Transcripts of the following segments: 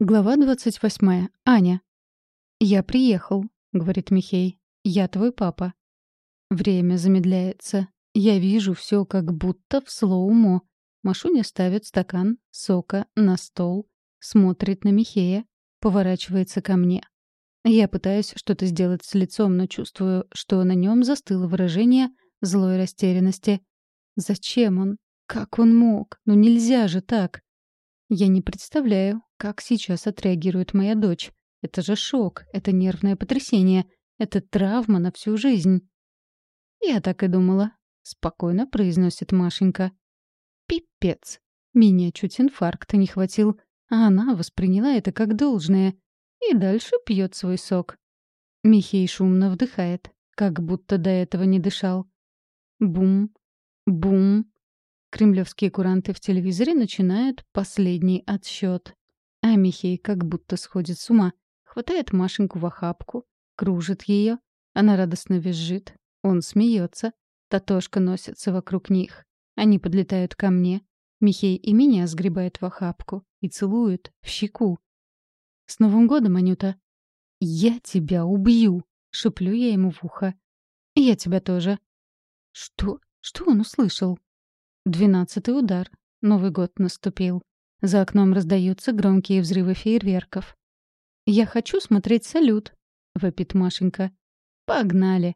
Глава 28. Аня. «Я приехал», — говорит Михей. «Я твой папа». Время замедляется. Я вижу все как будто в слоумо. Машуня ставит стакан сока на стол, смотрит на Михея, поворачивается ко мне. Я пытаюсь что-то сделать с лицом, но чувствую, что на нем застыло выражение злой растерянности. Зачем он? Как он мог? Ну нельзя же так. Я не представляю, как сейчас отреагирует моя дочь. Это же шок, это нервное потрясение, это травма на всю жизнь. Я так и думала, спокойно произносит Машенька. Пипец. Меня чуть инфаркта не хватил, а она восприняла это как должное и дальше пьет свой сок. Михей шумно вдыхает, как будто до этого не дышал. Бум, бум, Кремлевские куранты в телевизоре начинают последний отсчет. А Михей как будто сходит с ума. Хватает Машеньку в охапку, кружит ее. Она радостно визжит. Он смеется. Татошка носится вокруг них. Они подлетают ко мне. Михей и меня сгребает в охапку и целует в щеку. «С Новым годом, Анюта!» «Я тебя убью!» — шеплю я ему в ухо. «Я тебя тоже». «Что? Что он услышал?» Двенадцатый удар. Новый год наступил. За окном раздаются громкие взрывы фейерверков. «Я хочу смотреть салют», — вопит Машенька. «Погнали».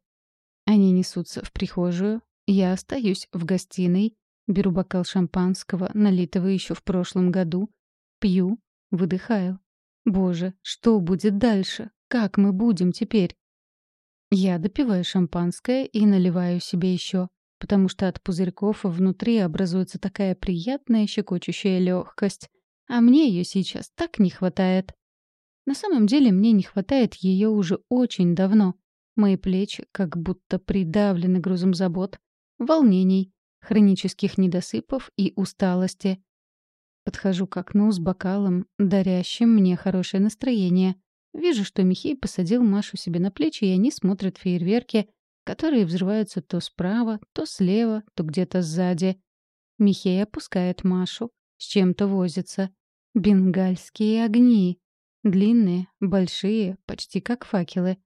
Они несутся в прихожую. Я остаюсь в гостиной, беру бокал шампанского, налитого еще в прошлом году, пью, выдыхаю. Боже, что будет дальше? Как мы будем теперь? Я допиваю шампанское и наливаю себе еще потому что от пузырьков внутри образуется такая приятная щекочущая легкость, а мне ее сейчас так не хватает. На самом деле мне не хватает ее уже очень давно. Мои плечи как будто придавлены грузом забот, волнений, хронических недосыпов и усталости. Подхожу к окну с бокалом, дарящим мне хорошее настроение. Вижу, что Михей посадил Машу себе на плечи, и они смотрят фейерверки, которые взрываются то справа, то слева, то где-то сзади. Михей опускает Машу, с чем-то возится. Бенгальские огни. Длинные, большие, почти как факелы.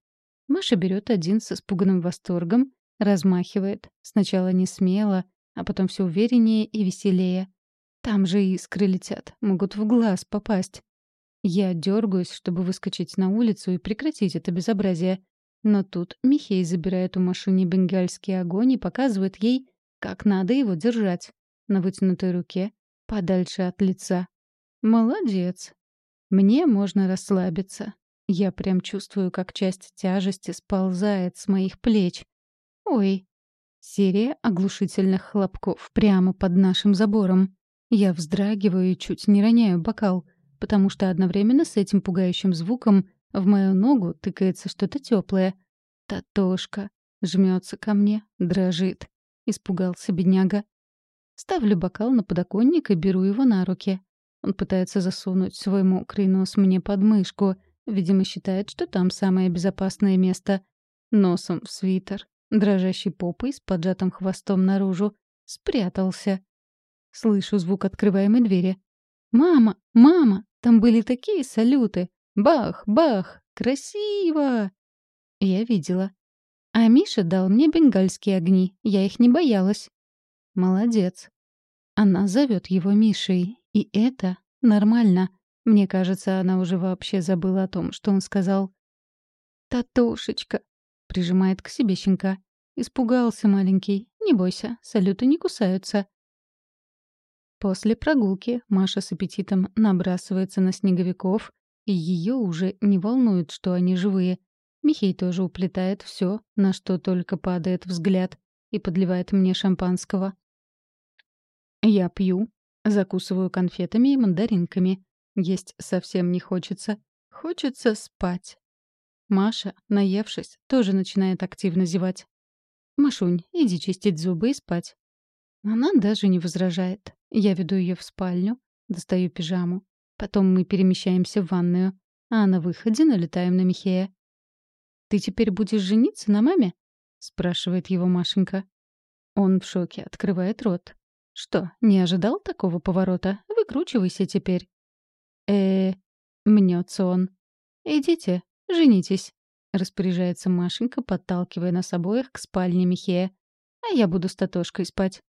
Маша берет один с испуганным восторгом, размахивает. Сначала не смело, а потом все увереннее и веселее. Там же искры летят, могут в глаз попасть. Я дергаюсь, чтобы выскочить на улицу и прекратить это безобразие. Но тут Михей забирает у машины бенгальский огонь и показывает ей, как надо его держать. На вытянутой руке, подальше от лица. Молодец. Мне можно расслабиться. Я прям чувствую, как часть тяжести сползает с моих плеч. Ой. Серия оглушительных хлопков прямо под нашим забором. Я вздрагиваю и чуть не роняю бокал, потому что одновременно с этим пугающим звуком в мою ногу тыкается что-то теплое. Татошка жмется ко мне, дрожит. Испугался бедняга. Ставлю бокал на подоконник и беру его на руки. Он пытается засунуть свой мокрый нос мне под мышку. Видимо, считает, что там самое безопасное место. Носом в свитер, дрожащей попой с поджатым хвостом наружу. Спрятался. Слышу звук открываемой двери. «Мама! Мама! Там были такие салюты! Бах, бах, красиво! Я видела. А Миша дал мне бенгальские огни. Я их не боялась. Молодец. Она зовет его Мишей. И это нормально. Мне кажется, она уже вообще забыла о том, что он сказал. «Татушечка!» — прижимает к себе щенка. Испугался маленький. Не бойся, салюты не кусаются. После прогулки Маша с аппетитом набрасывается на снеговиков, и ее уже не волнует, что они живые. Михей тоже уплетает все, на что только падает взгляд, и подливает мне шампанского. Я пью, закусываю конфетами и мандаринками. Есть совсем не хочется. Хочется спать. Маша, наевшись, тоже начинает активно зевать. «Машунь, иди чистить зубы и спать». Она даже не возражает. Я веду ее в спальню, достаю пижаму, Потом мы перемещаемся в ванную, а на выходе налетаем на Михея. «Ты теперь будешь жениться на маме?» — спрашивает его Машенька. Он в шоке, открывает рот. «Что, не ожидал такого поворота? Выкручивайся теперь». э Мнется он. «Идите, женитесь», — распоряжается Машенька, подталкивая нас обоих к спальне Михея. «А я буду с Татошкой спать».